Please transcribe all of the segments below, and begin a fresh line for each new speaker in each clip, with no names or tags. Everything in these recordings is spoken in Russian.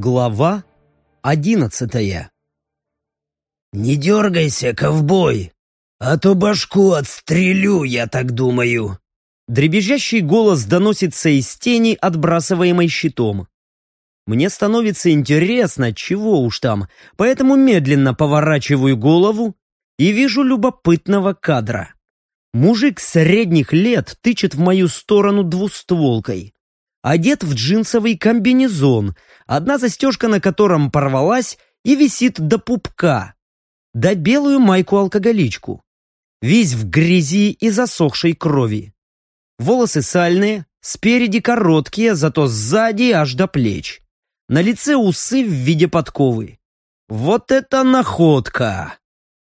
Глава одиннадцатая
«Не дергайся, ковбой, а то башку отстрелю, я так думаю!»
Дребезжащий голос доносится из тени, отбрасываемой щитом. Мне становится интересно, чего уж там, поэтому медленно поворачиваю голову и вижу любопытного кадра. Мужик средних лет тычет в мою сторону двустволкой. Одет в джинсовый комбинезон, одна застежка на котором порвалась и висит до пупка. Да белую майку-алкоголичку. Весь в грязи и засохшей крови. Волосы сальные, спереди короткие, зато сзади аж до плеч. На лице усы в виде подковы. Вот это находка!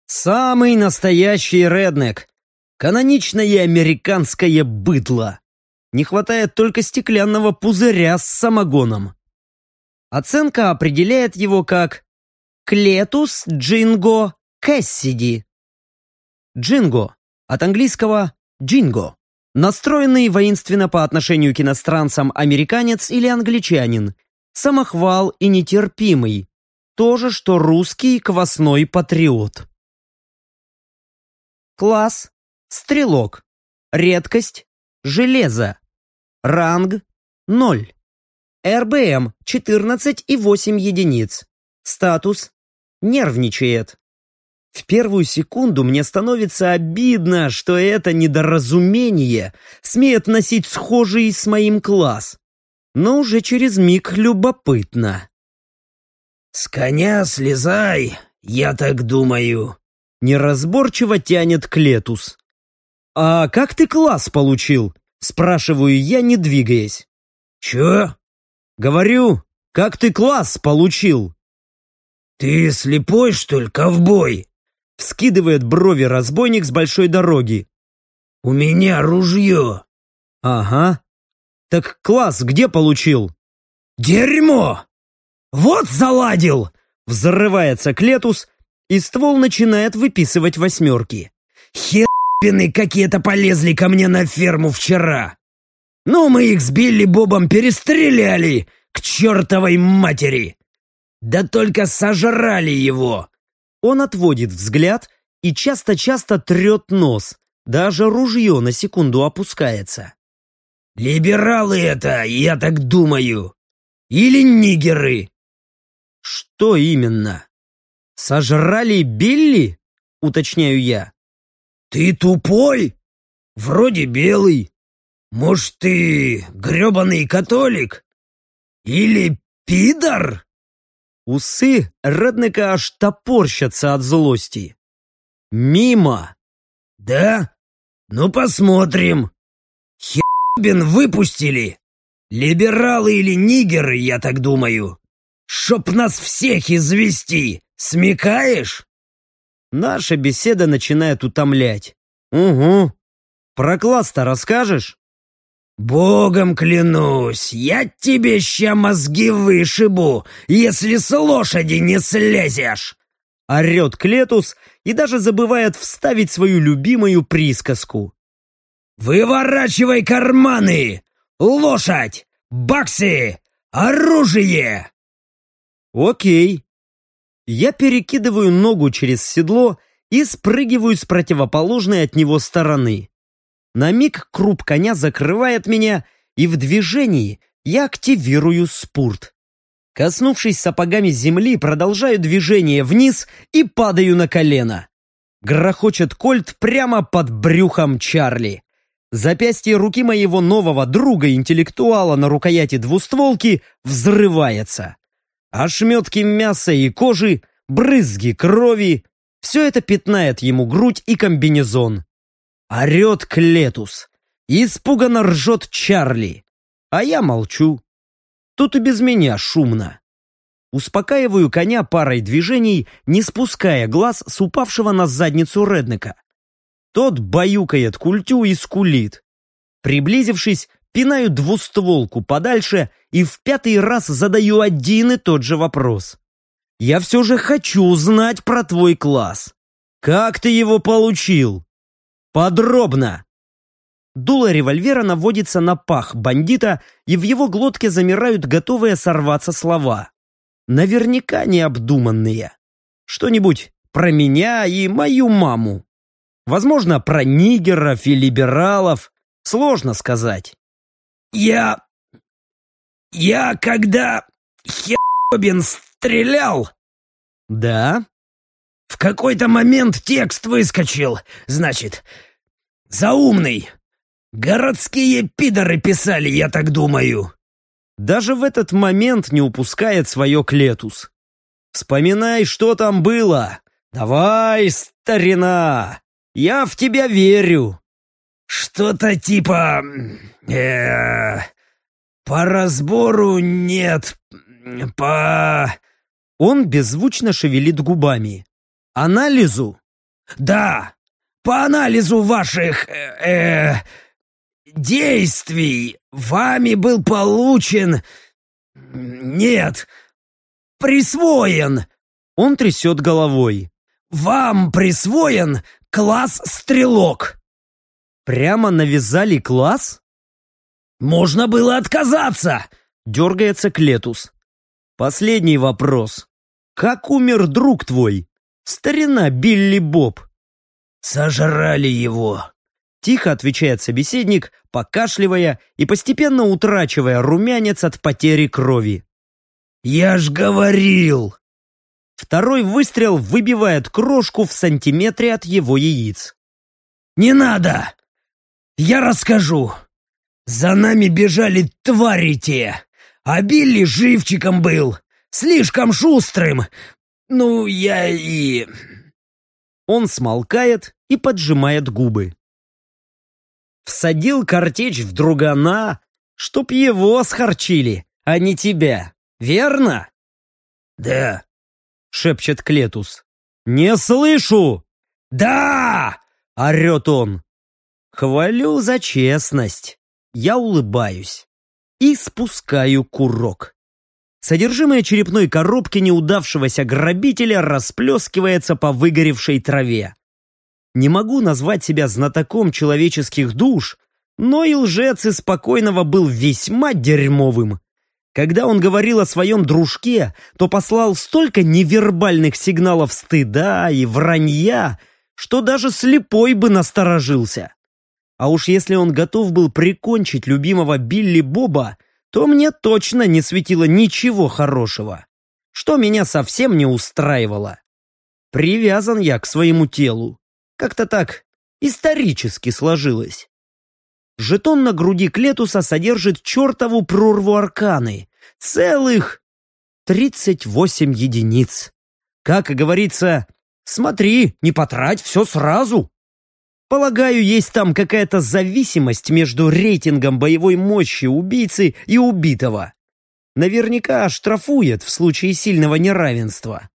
Самый настоящий реднек. Каноничное американское быдло. Не хватает только стеклянного пузыря с самогоном. Оценка определяет его как «Клетус Джинго Кэссиди». Джинго, от английского «джинго», настроенный воинственно по отношению к иностранцам американец или англичанин, самохвал и нетерпимый, то же, что русский квасной патриот. Класс, стрелок, редкость, железо, ранг 0. РБМ 14,8 единиц. Статус нервничает. В первую секунду мне становится обидно, что это недоразумение смеет носить схожий с моим класс. Но уже через миг любопытно.
«С коня слезай, я так думаю», —
неразборчиво тянет Клетус. «А как ты класс получил?» — спрашиваю я, не двигаясь.
«Чё?»
«Говорю, как ты класс получил?»
«Ты слепой, что ли, ковбой?»
Вскидывает брови разбойник с большой дороги.
«У меня ружье».
«Ага. Так класс где получил?»
«Дерьмо! Вот заладил!»
Взрывается Клетус, и ствол начинает выписывать восьмерки.
«Херпины какие-то полезли ко мне на ферму вчера!» «Ну, мы их с Билли Бобом перестреляли, к чертовой матери!» «Да только сожрали его!»
Он отводит взгляд и часто-часто трет нос. Даже ружье на секунду опускается.
«Либералы это, я так думаю! Или нигеры!»
«Что именно? Сожрали Билли?» — уточняю я.
«Ты тупой? Вроде белый. Может, ты гребаный католик? Или пидор?»
Усы Реднека аж топорщатся от злости. «Мимо!»
«Да? Ну посмотрим. Хебен выпустили. Либералы или нигеры, я так думаю. Чтоб нас всех извести, смекаешь?»
Наша беседа начинает утомлять. «Угу. Про класс-то расскажешь?»
«Богом клянусь, я тебе ща мозги вышибу, если с лошади не слезешь!»
Орет Клетус и даже забывает вставить свою любимую присказку.
«Выворачивай карманы! Лошадь! Баксы! Оружие!»
«Окей». Я перекидываю ногу через седло и спрыгиваю с противоположной от него стороны. На миг круп коня закрывает меня, и в движении я активирую спурт. Коснувшись сапогами земли, продолжаю движение вниз и падаю на колено. Грохочет кольт прямо под брюхом Чарли. Запястье руки моего нового друга-интеллектуала на рукояти двустволки взрывается. Ошметки мяса и кожи, брызги крови — все это пятнает ему грудь и комбинезон. Орет Клетус. Испуганно ржет Чарли. А я молчу. Тут и без меня шумно. Успокаиваю коня парой движений, не спуская глаз с упавшего на задницу Реднека. Тот баюкает культю и скулит. Приблизившись, пинаю двустволку подальше и в пятый раз задаю один и тот же вопрос. «Я все же хочу узнать про твой класс. Как ты его получил?» Подробно!» Дуло револьвера наводится на пах бандита, и в его глотке замирают готовые сорваться слова. Наверняка необдуманные. Что-нибудь про меня и мою маму. Возможно, про нигеров и либералов. Сложно сказать.
«Я... я когда Хебин стрелял...»
«Да?»
«В какой-то момент текст выскочил. Значит, заумный. Городские пидоры писали, я так думаю».
Даже в этот момент не упускает свое Клетус. «Вспоминай, что там было. Давай, старина, я в тебя верю».
«Что-то типа... э по разбору нет, по...»
Он беззвучно шевелит губами. «Анализу?»
«Да, по анализу ваших... э, -э действий вами был получен... Нет, присвоен...»
Он трясет головой.
«Вам присвоен класс стрелок».
«Прямо навязали класс?»
«Можно было отказаться!»
— дергается Клетус. «Последний вопрос. Как умер друг твой? Старина Билли Боб».
«Сожрали его», —
тихо отвечает собеседник, покашливая и постепенно утрачивая румянец от потери крови.
«Я ж говорил!»
Второй выстрел выбивает крошку в сантиметре от его яиц.
«Не надо! Я расскажу! За нами бежали твари те, а Билли живчиком был, слишком шустрым. Ну, я и...»
Он смолкает и поджимает губы. Всадил картечь в другана, чтоб его схарчили, а не тебя, верно?
«Да», —
шепчет Клетус. «Не слышу!»
«Да!»
— орет он. Хвалю за честность. Я улыбаюсь и спускаю курок. Содержимое черепной коробки неудавшегося грабителя расплескивается по выгоревшей траве. Не могу назвать себя знатоком человеческих душ, но и лжец из спокойного был весьма дерьмовым. Когда он говорил о своем дружке, то послал столько невербальных сигналов стыда и вранья, что даже слепой бы насторожился. А уж если он готов был прикончить любимого Билли Боба, то мне точно не светило ничего хорошего, что меня совсем не устраивало. Привязан я к своему телу. Как-то так исторически сложилось. Жетон на груди Клетуса содержит чертову прорву арканы. Целых 38 единиц. Как и говорится, смотри, не потрать все сразу. Полагаю, есть там какая-то зависимость между рейтингом боевой мощи убийцы и убитого. Наверняка штрафует в случае сильного неравенства.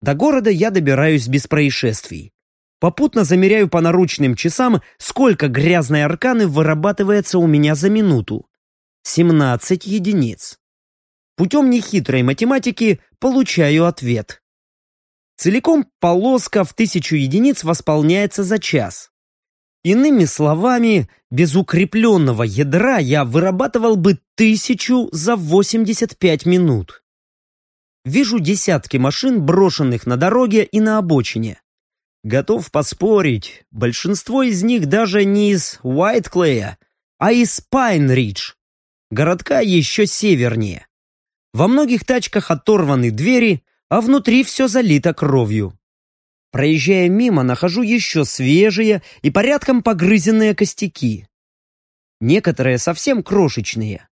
До города я добираюсь без происшествий. Попутно замеряю по наручным часам, сколько грязной арканы вырабатывается у меня за минуту. 17 единиц. Путем нехитрой математики получаю ответ. Целиком полоска в тысячу единиц восполняется за час. Иными словами, без укрепленного ядра я вырабатывал бы тысячу за 85 минут. Вижу десятки машин, брошенных на дороге и на обочине. Готов поспорить, большинство из них даже не из Уайтклея, а из Пайнридж, городка еще севернее. Во многих тачках оторваны двери, а внутри все залито кровью. Проезжая мимо, нахожу еще свежие и порядком погрызенные костяки. Некоторые совсем крошечные.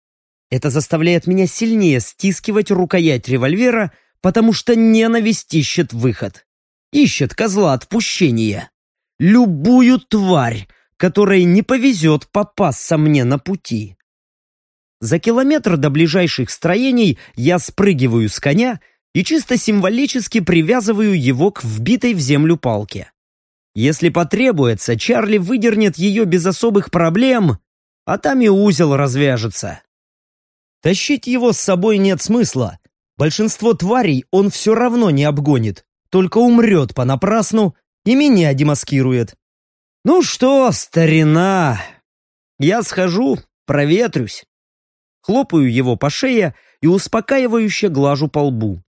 Это заставляет меня сильнее стискивать рукоять револьвера, потому что ненависть ищет выход ищет козла отпущения. Любую тварь, которой не повезет попасться мне на пути. За километр до ближайших строений я спрыгиваю с коня и чисто символически привязываю его к вбитой в землю палке. Если потребуется, Чарли выдернет ее без особых проблем, а там и узел развяжется. Тащить его с собой нет смысла. Большинство тварей он все равно не обгонит только умрет понапрасну и меня демаскирует. Ну что, старина, я схожу, проветрюсь. хлопаю его по шее и успокаивающе глажу по лбу.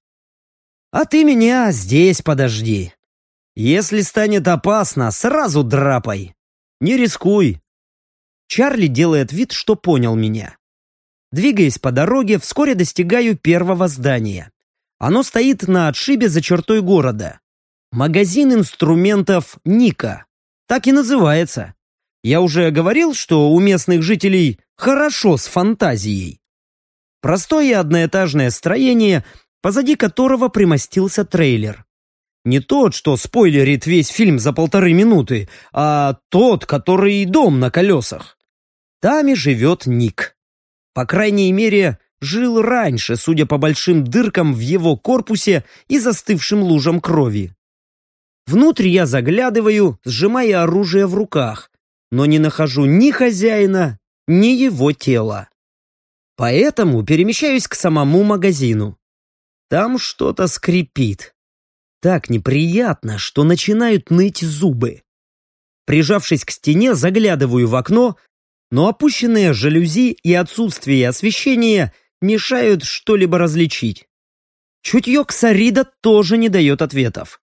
«А ты меня здесь подожди. Если станет опасно, сразу драпай. Не рискуй». Чарли делает вид, что понял меня. Двигаясь по дороге, вскоре достигаю первого здания. Оно стоит на отшибе за чертой города. Магазин инструментов Ника. Так и называется. Я уже говорил, что у местных жителей хорошо с фантазией. Простое одноэтажное строение, позади которого примостился трейлер. Не тот, что спойлерит весь фильм за полторы минуты, а тот, который дом на колесах. Там и живет Ник. По крайней мере, жил раньше, судя по большим дыркам в его корпусе и застывшим лужам крови. Внутрь я заглядываю, сжимая оружие в руках, но не нахожу ни хозяина, ни его тела. Поэтому перемещаюсь к самому магазину. Там что-то скрипит. Так неприятно, что начинают ныть зубы. Прижавшись к стене, заглядываю в окно но опущенные жалюзи и отсутствие освещения мешают что-либо различить. Чутье ксарида тоже не дает ответов.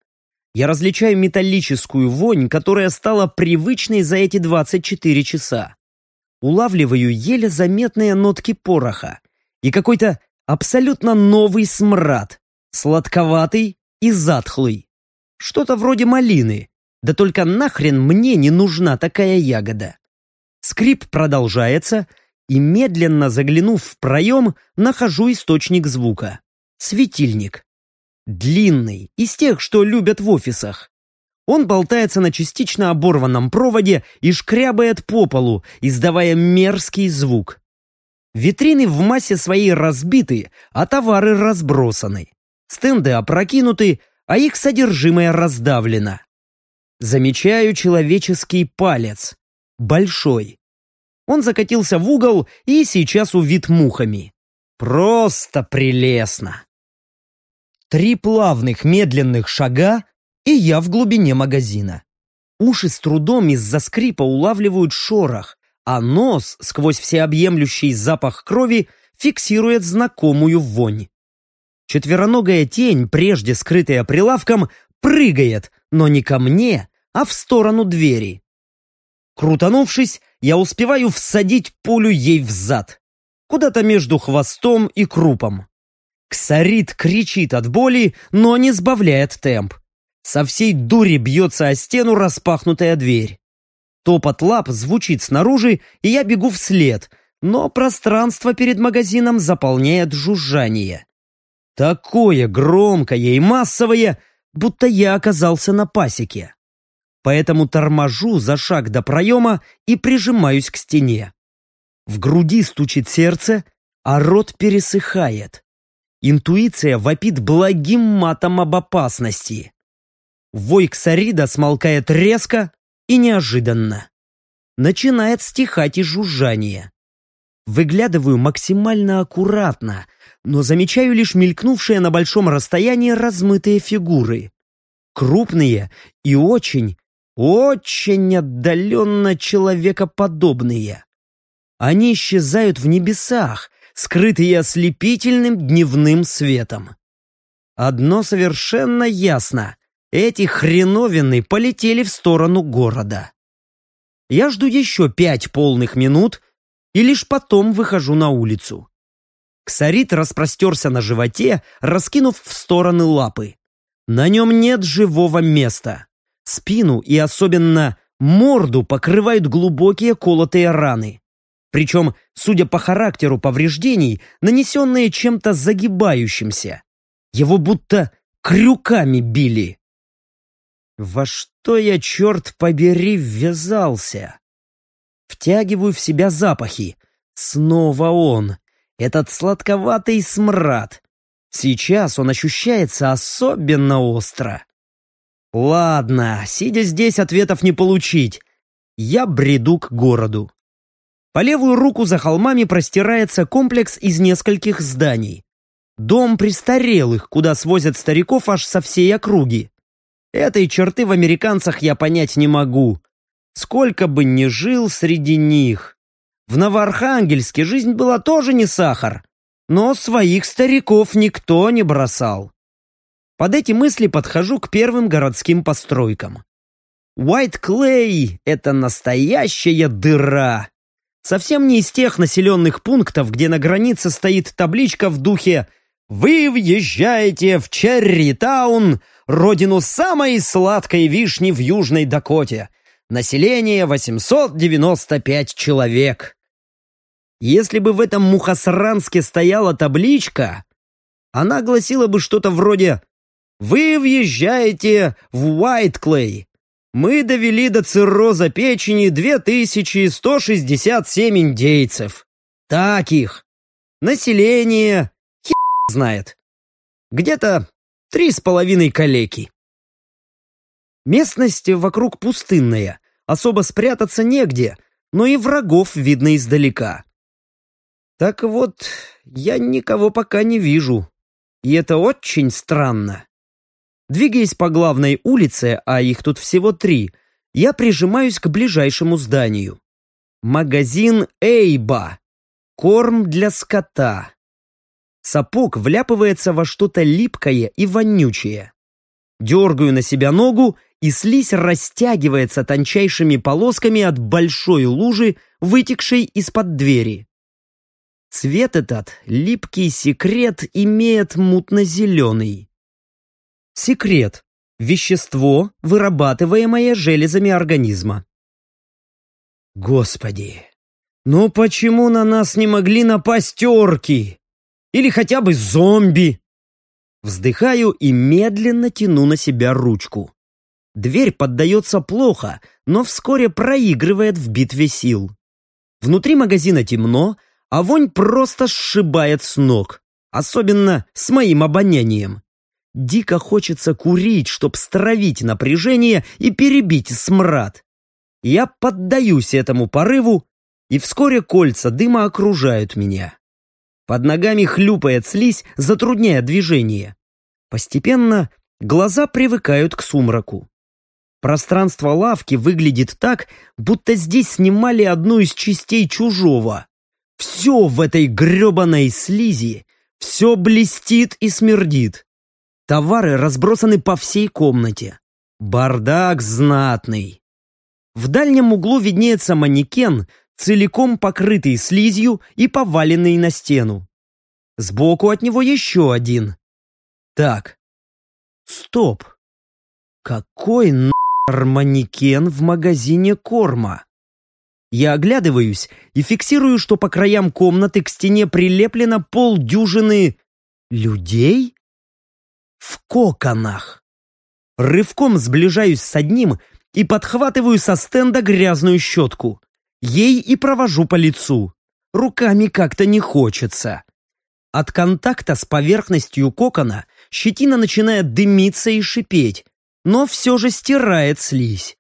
Я различаю металлическую вонь, которая стала привычной за эти 24 часа. Улавливаю еле заметные нотки пороха и какой-то абсолютно новый смрад, сладковатый и затхлый. Что-то вроде малины, да только нахрен мне не нужна такая ягода. Скрип продолжается, и медленно заглянув в проем, нахожу источник звука. Светильник. Длинный, из тех, что любят в офисах. Он болтается на частично оборванном проводе и шкрябает по полу, издавая мерзкий звук. Витрины в массе своей разбиты, а товары разбросаны. Стенды опрокинуты, а их содержимое раздавлено. Замечаю человеческий палец. Большой. Он закатился в угол и сейчас увит мухами. Просто прелестно. Три плавных медленных шага, и я в глубине магазина. Уши с трудом из-за скрипа улавливают шорох, а нос, сквозь всеобъемлющий запах крови, фиксирует знакомую вонь. Четвероногая тень, прежде скрытая прилавком, прыгает, но не ко мне, а в сторону двери. Крутанувшись, я успеваю всадить пулю ей в зад. Куда-то между хвостом и крупом. Ксарит кричит от боли, но не сбавляет темп. Со всей дури бьется о стену распахнутая дверь. Топот лап звучит снаружи, и я бегу вслед, но пространство перед магазином заполняет жужжание. Такое громкое и массовое, будто я оказался на пасеке поэтому торможу за шаг до проема и прижимаюсь к стене. В груди стучит сердце, а рот пересыхает. Интуиция вопит благим матом об опасности. Вой ксарида смолкает резко и неожиданно. Начинает стихать и жужжание. Выглядываю максимально аккуратно, но замечаю лишь мелькнувшие на большом расстоянии размытые фигуры. Крупные и очень, очень отдаленно человекоподобные. Они исчезают в небесах, скрытые ослепительным дневным светом. Одно совершенно ясно. Эти хреновины полетели в сторону города. Я жду еще пять полных минут и лишь потом выхожу на улицу. Ксарит распростерся на животе, раскинув в стороны лапы. На нем нет живого места. Спину и особенно морду покрывают глубокие колотые раны. Причем, судя по характеру повреждений, нанесенные чем-то загибающимся. Его будто крюками били. Во что я, черт побери, ввязался? Втягиваю в себя запахи. Снова он. Этот сладковатый смрад. Сейчас он ощущается особенно остро. Ладно, сидя здесь, ответов не получить. Я бреду к городу. По левую руку за холмами простирается комплекс из нескольких зданий. Дом престарелых, куда свозят стариков аж со всей округи. Этой черты в американцах я понять не могу. Сколько бы ни жил среди них. В Новоархангельске жизнь была тоже не сахар, но своих стариков никто не бросал. Под эти мысли подхожу к первым городским постройкам. Уайт Клей — это настоящая дыра. Совсем не из тех населенных пунктов, где на границе стоит табличка в духе «Вы въезжаете в Черритаун, родину самой сладкой вишни в Южной Дакоте. Население 895 человек». Если бы в этом Мухасранске стояла табличка, она гласила бы что-то вроде «Вы въезжаете в Уайтклей. Мы довели до цирроза печени 2167 индейцев. Таких. Население знает. Где-то три с половиной калеки. Местность вокруг пустынная, особо спрятаться негде, но и врагов видно издалека. Так вот, я никого пока не вижу. И это очень странно. Двигаясь по главной улице, а их тут всего три, я прижимаюсь к ближайшему зданию. Магазин Эйба. Корм для скота. Сапог вляпывается во что-то липкое и вонючее. Дергаю на себя ногу, и слизь растягивается тончайшими полосками от большой лужи, вытекшей из-под двери. Цвет этот, липкий секрет, имеет мутно-зеленый. Секрет. Вещество, вырабатываемое железами организма. Господи, ну почему на нас не могли напасть орки? Или хотя бы зомби? Вздыхаю и медленно тяну на себя ручку. Дверь поддается плохо, но вскоре проигрывает в битве сил. Внутри магазина темно, а вонь просто сшибает с ног, особенно с моим обонянием. Дико хочется курить, чтоб стравить напряжение и перебить смрад. Я поддаюсь этому порыву, и вскоре кольца дыма окружают меня. Под ногами хлюпает слизь, затрудняя движение. Постепенно глаза привыкают к сумраку. Пространство лавки выглядит так, будто здесь снимали одну из частей чужого. Все в этой гребаной слизи, все блестит и смердит. Товары разбросаны по всей комнате. Бардак знатный. В дальнем углу виднеется манекен, целиком покрытый слизью и поваленный на стену. Сбоку от него еще один. Так, стоп. Какой нахер манекен в магазине корма? Я оглядываюсь и фиксирую, что по краям комнаты к стене прилеплено полдюжины... людей? В коконах. Рывком сближаюсь с одним и подхватываю со стенда грязную щетку. Ей и провожу по лицу. Руками как-то не хочется. От контакта с поверхностью кокона щетина начинает дымиться и шипеть, но все же стирает слизь.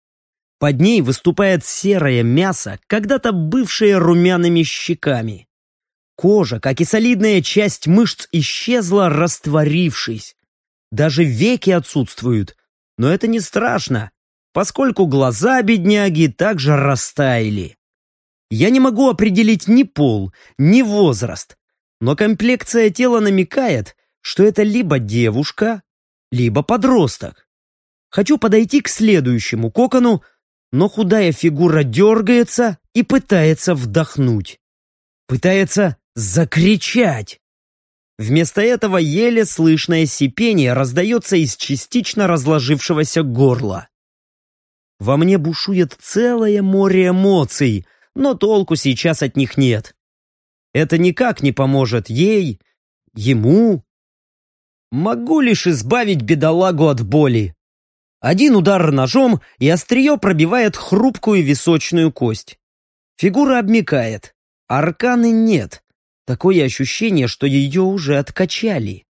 Под ней выступает серое мясо, когда-то бывшее румяными щеками. Кожа, как и солидная часть мышц, исчезла, растворившись. Даже веки отсутствуют, но это не страшно, поскольку глаза бедняги также растаяли. Я не могу определить ни пол, ни возраст, но комплекция тела намекает, что это либо девушка, либо подросток. Хочу подойти к следующему кокону, но худая фигура дергается и пытается вдохнуть. Пытается закричать. Вместо этого еле слышное сипение раздается из частично разложившегося горла. Во мне бушует целое море эмоций, но толку сейчас от них нет. Это никак не поможет ей, ему. Могу лишь избавить бедолагу от боли. Один удар ножом, и острие пробивает хрупкую височную кость. Фигура обмикает. Арканы нет. Такое ощущение, что ее уже откачали.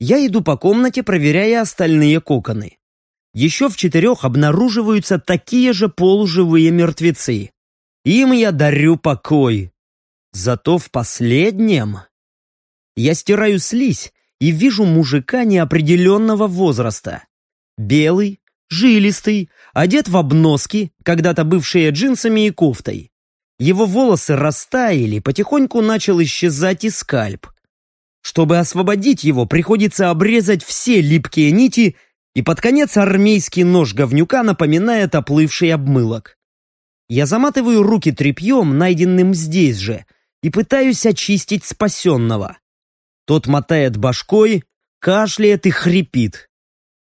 Я иду по комнате, проверяя остальные коконы. Еще в четырех обнаруживаются такие же полуживые мертвецы. Им я дарю покой. Зато в последнем... Я стираю слизь и вижу мужика неопределенного возраста. Белый, жилистый, одет в обноски, когда-то бывшие джинсами и кофтой. Его волосы растаяли, потихоньку начал исчезать и скальп. Чтобы освободить его, приходится обрезать все липкие нити, и под конец армейский нож говнюка напоминает оплывший обмылок. Я заматываю руки тряпьем, найденным здесь же, и пытаюсь очистить спасенного. Тот мотает башкой, кашляет и хрипит.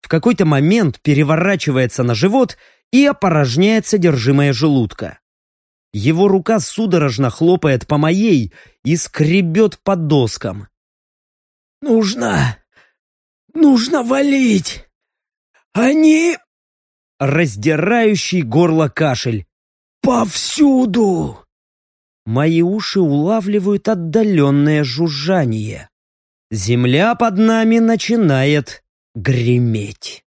В какой-то момент переворачивается на живот и опорожняет содержимое желудка. Его рука судорожно хлопает по моей и скребет по доскам.
«Нужно... нужно валить! Они...»
Раздирающий горло кашель.
«Повсюду!»
Мои уши улавливают отдаленное жужжание. Земля под нами начинает греметь.